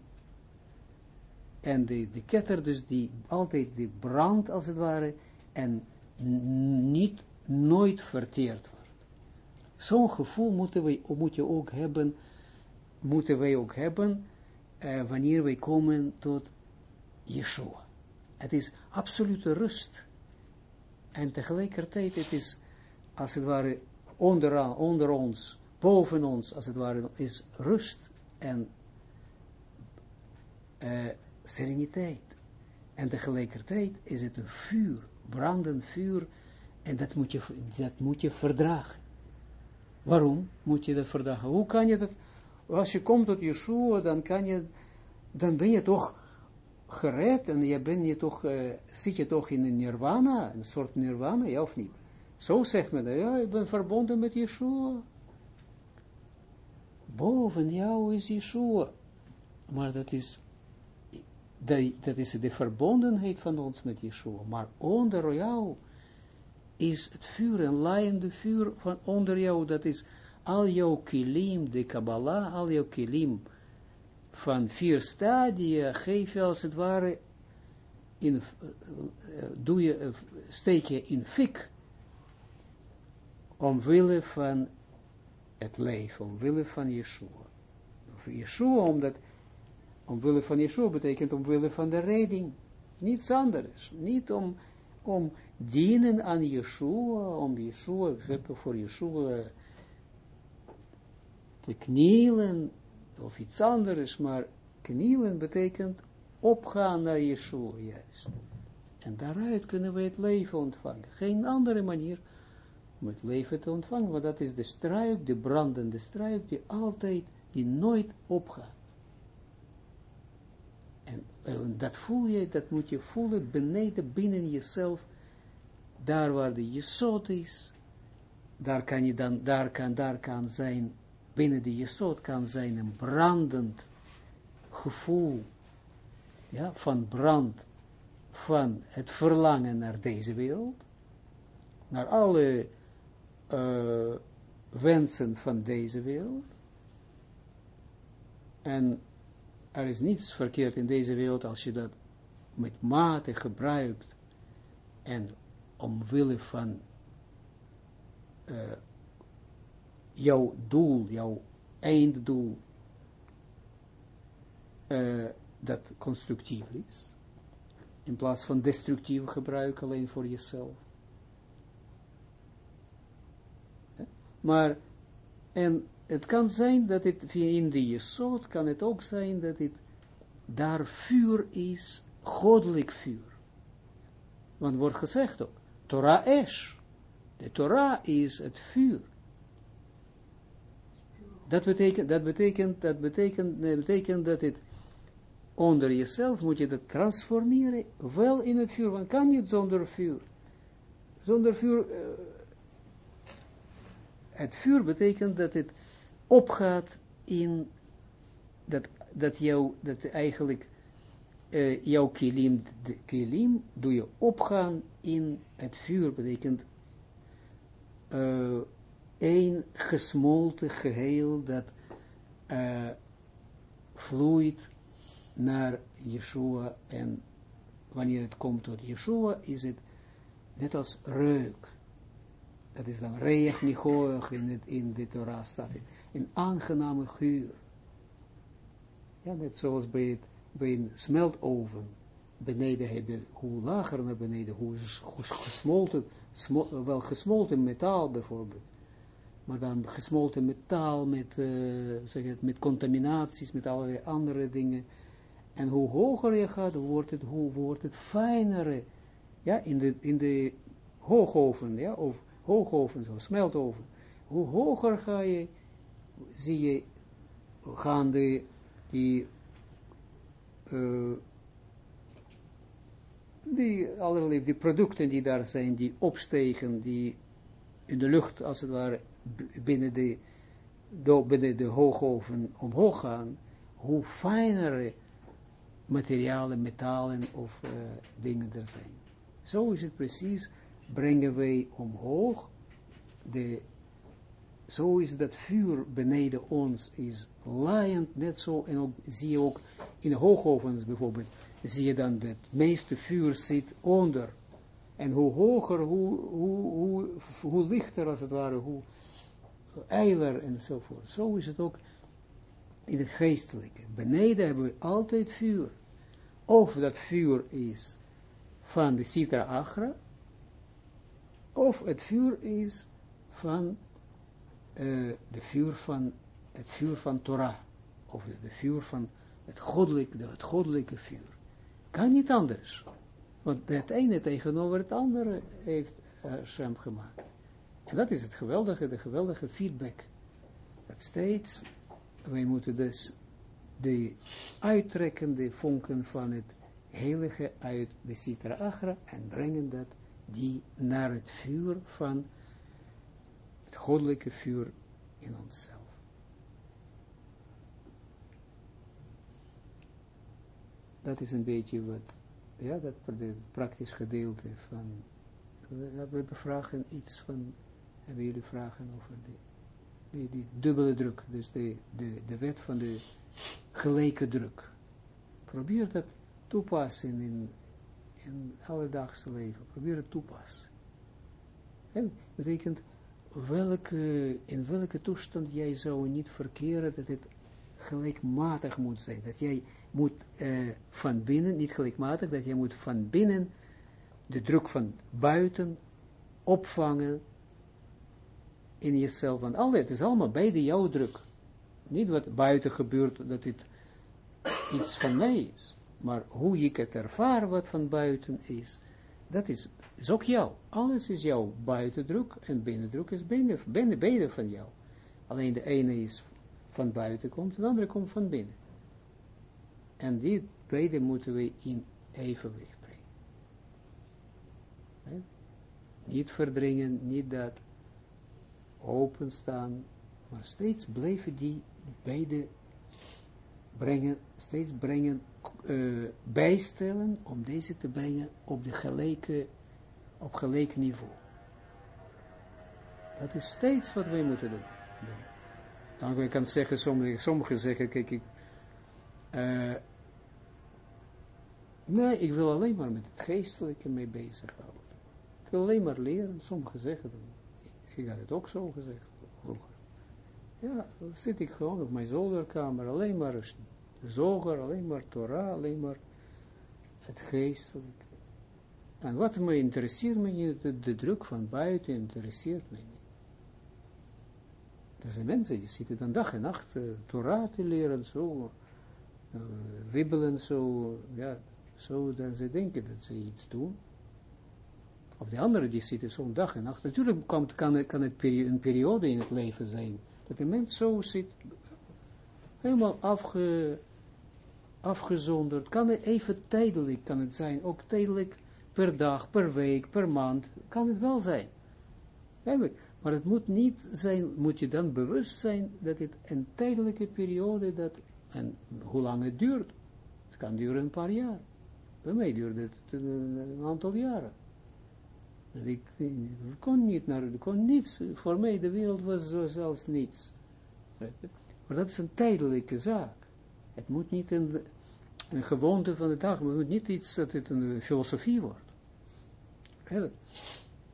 en de, de ketter, dus die altijd die brand als het ware, en niet, nooit verteerd wordt. Zo'n gevoel moeten wij, moet je ook hebben, moeten wij ook hebben, uh, wanneer wij komen tot Yeshua. Het is absolute rust. En tegelijkertijd, het is, als het ware, onderaan, onder ons, boven ons, als het ware, is rust en uh, sereniteit. En tegelijkertijd is het een vuur, brandend vuur, en dat moet je, dat moet je verdragen. Waarom moet je dat verdragen? Hoe kan je dat, als je komt tot Yeshua, dan kan je, dan ben je toch gered, en je ben je toch, uh, zit je toch in een nirvana, een soort nirvana, ja of niet? Zo zegt men, ja, ik ben verbonden met Yeshua. Boven jou is Yeshua. Maar dat is dat is de verbondenheid van ons met Yeshua. Maar onder jou is het vuur, een laaiende vuur van onder jou, dat is al jouw kilim, de Kabbalah, al jouw kilim van vier stadia, geef je als het ware, in, doe je, steek je in fik, omwille van het leven, omwille van Yeshua. Yeshua, omdat, omwille van Yeshua betekent omwille van de redding. Niets anders. Niet om, om dienen aan Yeshua, om Yeshua, voor Yeshua te knielen, of iets anders, maar knielen betekent opgaan naar Yeshua, juist. En daaruit kunnen we het leven ontvangen. Geen andere manier om het leven te ontvangen, want dat is de struik, de brandende struik, die altijd, die nooit opgaat. En dat voel je, dat moet je voelen beneden, binnen jezelf, daar waar de jesot is, daar kan je dan, daar kan, daar kan zijn, binnen de jesot kan zijn een brandend gevoel, ja, van brand, van het verlangen naar deze wereld, naar alle uh, wensen van deze wereld. En er is niets verkeerd in deze wereld als je dat met mate gebruikt en omwille van uh, jouw doel, jouw einddoel, uh, dat constructief is, in plaats van destructief gebruik alleen voor jezelf. Maar, en het kan zijn dat het in de Jesod, kan het ook zijn dat het daar vuur is, goddelijk vuur. Want wordt gezegd ook, Torah Esh, de Torah is het vuur. Dat betekent, dat betekent, dat betekent, dat betekent dat het onder jezelf moet je dat transformeren, wel in het vuur, want kan niet zonder vuur. Zonder vuur, uh, het vuur betekent dat het opgaat in, dat, dat jou, dat eigenlijk uh, jouw kilim, de kilim doe je opgaan in het vuur, betekent uh, een gesmolten geheel dat uh, vloeit naar Yeshua en wanneer het komt tot Yeshua is het net als reuk. Dat is dan reich in, het, in de Torah staat. Een aangename geur. Ja, net zoals bij, het, bij een smeltoven. Beneden hebben, hoe lager naar beneden, hoe, gesmolten, smol, wel gesmolten metaal bijvoorbeeld. Maar dan gesmolten metaal met, uh, zeg het, met contaminaties, met allerlei andere dingen. En hoe hoger je gaat, wordt het, hoe wordt het fijnere. Ja, in de, in de hoogoven, ja, of hoogoven, zo smeltoven. Hoe hoger ga je, zie je, gaan die, uh, die allerlei, die producten die daar zijn, die opstegen, die in de lucht, als het ware, binnen de, binnen de hoogoven omhoog gaan, hoe fijnere materialen, metalen of uh, dingen er zijn. Zo is het precies, brengen wij omhoog, de, zo is dat vuur beneden ons is laaiend, net zo, en ook, zie je ook in hoogovens bijvoorbeeld, zie je dan dat het meeste vuur zit onder, en hoe hoger, hoe, hoe, hoe, hoe lichter als het ware, hoe eiler enzovoort. Zo is het ook in het geestelijke. Beneden hebben we altijd vuur. Of dat vuur is van de Sitra Achra, of het vuur is van uh, de vuur van het vuur van Torah, of de vuur van het goddelijke, het goddelijke vuur. Kan niet anders. Want het ene tegenover het andere heeft Hashem gemaakt. En dat is het geweldige, de geweldige feedback. Dat steeds, wij moeten dus de uittrekkende vonken van het heilige uit de Sitra Achra en brengen dat die naar het vuur van goddelijke vuur in onszelf. Dat is een beetje wat, ja, dat praktisch gedeelte van, we vragen iets van, hebben jullie vragen over die, die, die dubbele druk, dus de, de, de wet van de gelijke druk. Probeer dat toepassen in, in alledaagse leven. Probeer het toepassen. En betekent in welke toestand jij zou niet verkeren, dat het gelijkmatig moet zijn. Dat jij moet uh, van binnen, niet gelijkmatig, dat jij moet van binnen de druk van buiten opvangen in jezelf. Want al het is allemaal de jouw druk. Niet wat buiten gebeurt, dat het iets van mij is. Maar hoe ik het ervaar wat van buiten is, dat is, is ook jou. Alles is jouw buitendruk en binnendruk is binnen, binnen, van jou. Alleen de ene is van buiten komt, de andere komt van binnen. En die beide moeten we in evenwicht brengen. Niet verdringen, niet dat openstaan, maar steeds blijven die beide brengen, steeds brengen, uh, bijstellen om deze te brengen op de gelijke, op gelijk niveau. Dat is steeds wat wij moeten doen. Dan kan zeggen, sommigen, sommigen zeggen, kijk ik, uh, nee, ik wil alleen maar met het geestelijke mee bezighouden. Ik wil alleen maar leren, sommigen zeggen, ik had het ook zo gezegd vroeger. Ja, dan zit ik gewoon op mijn zolderkamer, alleen maar zoger, alleen maar Torah, alleen maar het geestelijke. En wat me interesseert me niet, de, druk van buiten interesseert me niet. Er zijn mensen die zitten dan dag en nacht uh, Torah te leren, zo, uh, wibbelen zo, ja, zo dat ze denken dat ze iets doen. Of de anderen die zitten zo'n dag en nacht. Natuurlijk kan, kan, het, kan het een periode in het leven zijn, dat de mens zo zit, helemaal afge, afgezonderd. Kan het even tijdelijk, kan het zijn, ook tijdelijk per dag, per week, per maand, kan het wel zijn. Maar het moet niet zijn, moet je dan bewust zijn dat het een tijdelijke periode, dat, en hoe lang het duurt, het kan duren een paar jaar. Bij mij duurde het een, aantal jaren. ik, kon niet naar, ik kon niets, voor mij de wereld was zoals niets. Maar dat is een tijdelijke zaak. Het moet niet een, een gewoonte van de dag, het moet niet iets dat het een filosofie wordt.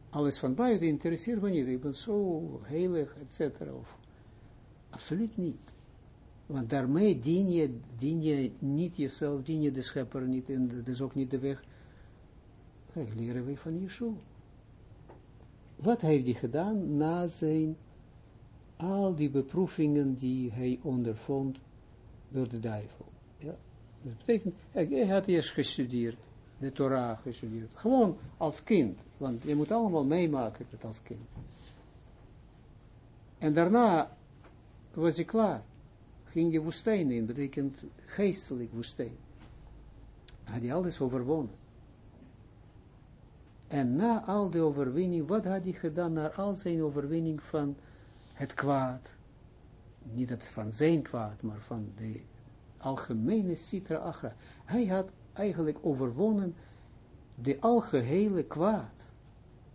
Alles van buiten interesseert me niet, ik ben zo heilig, et cetera. Absoluut niet. Want daarmee dien je, dien je niet jezelf, dien je de schepper niet, en dat is ook niet de weg. Kijk, leren we van Yeshua. Wat heeft hij gedaan na zijn, al die beproevingen die hij ondervond door de duivel. Ja. Dat betekent, hij had eerst gestudeerd, de Torah gestudeerd. Gewoon als kind, want je moet allemaal meemaken dat als kind. En daarna was hij klaar. Ging je woestijn in, betekent geestelijk woestijn. Had hij alles overwonnen. En na al die overwinning, wat had hij gedaan na al zijn overwinning van het kwaad? Niet het van zijn kwaad, maar van de algemene Sitra Achra. Hij had eigenlijk overwonnen de algehele kwaad.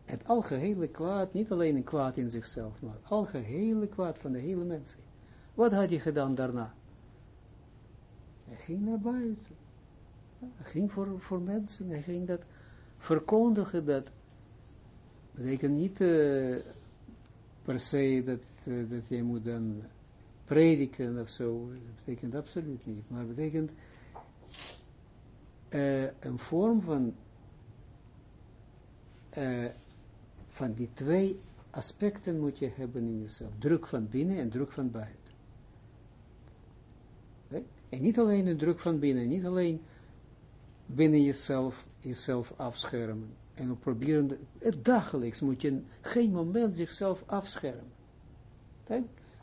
Het algehele kwaad, niet alleen een kwaad in zichzelf, maar algehele kwaad van de hele mensen. Wat had hij gedaan daarna? Hij ging naar buiten. Hij ging voor, voor mensen, hij ging dat verkondigen, dat betekent niet uh, per se dat, uh, dat je moet dan prediken of zo, dat betekent absoluut niet, maar betekent uh, een vorm van uh, van die twee aspecten moet je hebben in jezelf. Druk van binnen en druk van buiten. En niet alleen de druk van binnen, niet alleen binnen jezelf, jezelf afschermen. En proberen, het dagelijks moet je geen moment zichzelf afschermen.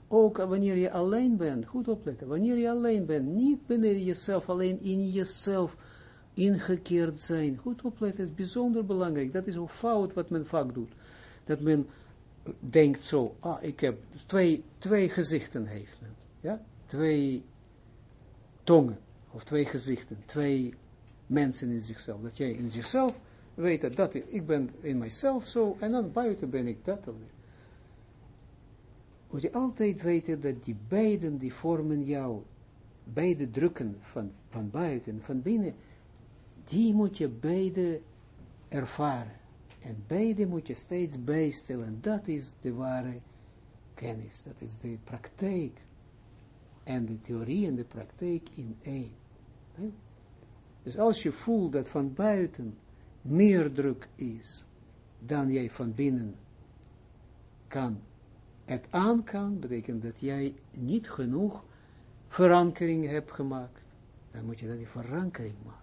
Ook wanneer je alleen bent, goed opletten, wanneer je alleen bent, niet binnen jezelf, alleen in jezelf ingekeerd zijn. Goed opletten, is bijzonder belangrijk. Dat is een fout wat men vaak doet. Dat men denkt zo, ah, ik heb twee, twee gezichten heeft men. Ja, twee tongen, of twee gezichten, twee mensen in zichzelf. Dat jij in zichzelf weet dat, dat ik ben in mijzelf zo, en dan buiten ben ik dat alweer moet je altijd weten dat die beiden, die vormen jou, beide drukken van, van buiten, van binnen, die moet je beide ervaren. En beide moet je steeds bijstellen. Dat is de ware kennis. Dat is de praktijk. En de theorie en de praktijk in één. Dus als je voelt dat van buiten meer druk is dan jij van binnen kan, het aan kan, betekent dat jij niet genoeg verankering hebt gemaakt. Dan moet je dat die verankering maken.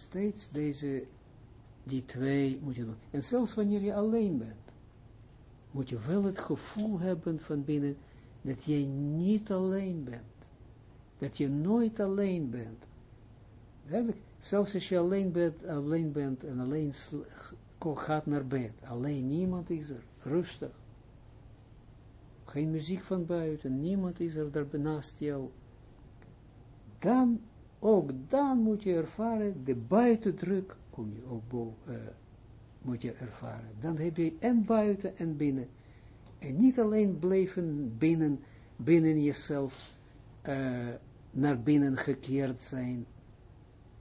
Steeds deze, die twee moet je doen. En zelfs wanneer je alleen bent, moet je wel het gevoel hebben van binnen, dat jij niet alleen bent. Dat je nooit alleen bent. Eigenlijk, zelfs als je alleen bent, alleen bent en alleen gaat naar bed. Alleen, niemand is er. Rustig. Geen muziek van buiten. Niemand is er daar naast jou. Dan, ook dan moet je ervaren, de buitendruk, kom je ook uh, moet je ervaren. Dan heb je en buiten en binnen. En niet alleen blijven binnen, binnen jezelf, uh, naar binnen gekeerd zijn,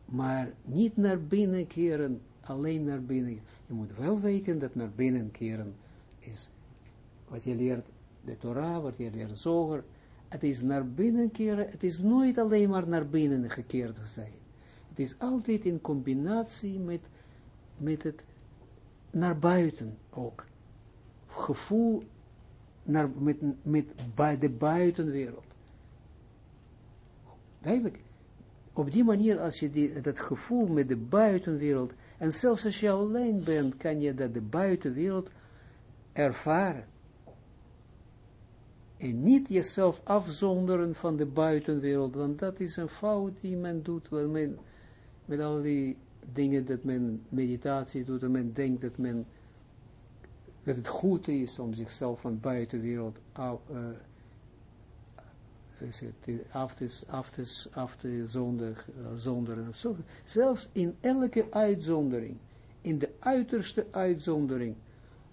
maar niet naar binnen keren, alleen naar binnen. Je moet wel weten dat naar binnen keren is wat je leert, de Torah, wat je leert zoger, het is naar binnen keren, het is nooit alleen maar naar binnen gekeerd zijn. Het is altijd in combinatie met, met het naar buiten ook. Gevoel met, met bij de buitenwereld. Duidelijk. Op die manier, als je dat gevoel met de buitenwereld, en zelfs als je alleen bent, kan je dat de buitenwereld ervaren. En niet jezelf afzonderen van de buitenwereld, want dat is een fout die men doet, men, met al die dingen dat men meditaties doet, en men denkt dat men dat het goed is om zichzelf van de buitenwereld af, uh, af te, af te, af te uh, zonderen. Zo, zelfs in elke uitzondering, in de uiterste uitzondering,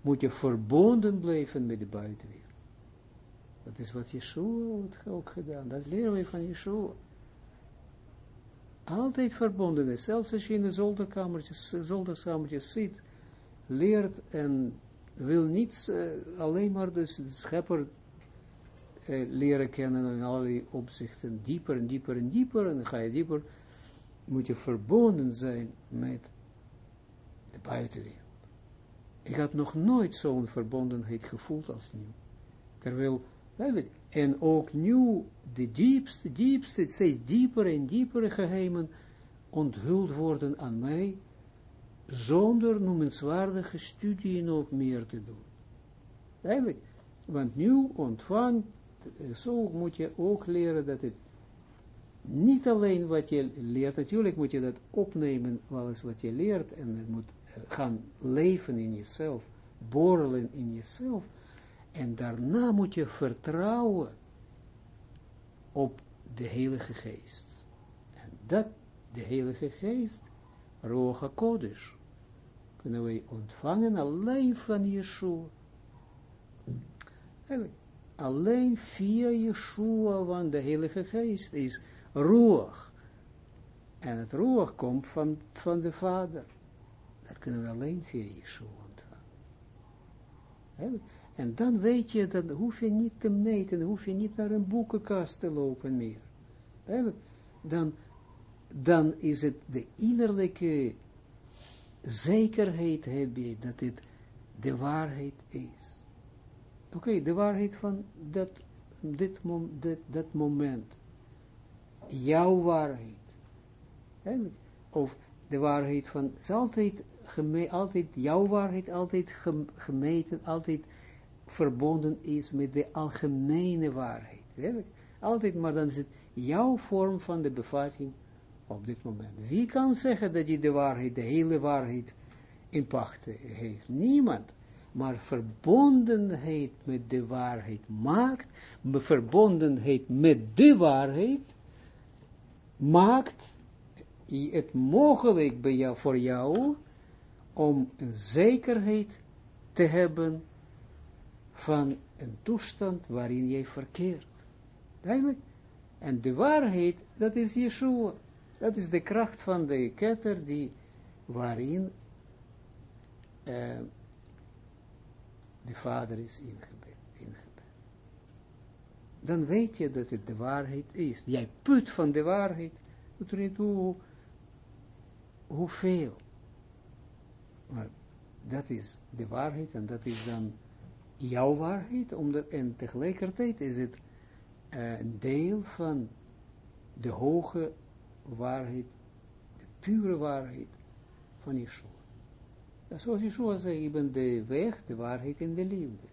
moet je verbonden blijven met de buitenwereld. Dat is wat Yeshua ook gedaan. Dat leren we van Yeshua. Altijd verbonden is. Zelfs als je in de zolderkamertjes, zit, leert en wil niets, uh, alleen maar dus de schepper uh, leren kennen in allerlei opzichten, dieper en dieper en dieper, en dan ga je dieper, moet je verbonden zijn met de buitenwereld. Ik had nog nooit zo'n verbondenheid gevoeld als nu. Terwijl, en ook nu, de diepste, diepste, steeds dieper en diepere geheimen onthuld worden aan mij, zonder noemenswaardige studie ook meer te doen. Eigenlijk, want nu ontvang, zo moet je ook leren dat het niet alleen wat je leert, natuurlijk moet je dat opnemen, alles wat je leert, en het moet gaan leven in jezelf, borrelen in jezelf, en daarna moet je vertrouwen op de Heilige Geest. En dat, de Heilige Geest, Rocha Kodesh, kunnen wij ontvangen alleen van Yeshua. Alleen via Yeshua, want de Heilige Geest is Ruach. En het Ruach komt van, van de Vader. Dat kunnen we alleen via Yeshua ontvangen. En dan weet je, dan hoef je niet te meten, hoef je niet naar een boekenkast te lopen meer. Dan, dan is het de innerlijke zekerheid heb je dat dit de waarheid is. Oké, de waarheid van dat, dit dat, dat moment. Jouw waarheid. Of de waarheid van, het is altijd, altijd jouw waarheid, altijd gemeten, altijd verbonden is met de algemene waarheid. Altijd, maar dan is het jouw vorm van de bevatting op dit moment. Wie kan zeggen dat hij de waarheid, de hele waarheid in pacht heeft? Niemand. Maar verbondenheid met de waarheid maakt, verbondenheid met de waarheid, maakt het mogelijk bij jou, voor jou om een zekerheid te hebben van een toestand waarin jij verkeert. Duidelijk? En de waarheid, dat is Yeshua. Dat is de kracht van de ketter die waarin uh, de vader is ingebed. Dan weet je dat het de waarheid is. Jij put van de waarheid, doet er niet toe hoeveel. Maar dat is de waarheid en dat is dan jouw waarheid, omdat, en tegelijkertijd is het een deel van de hoge waarheid, de pure waarheid van Yeshua. Zoals Yeshua zei, ik ben de weg, de waarheid en de liefde.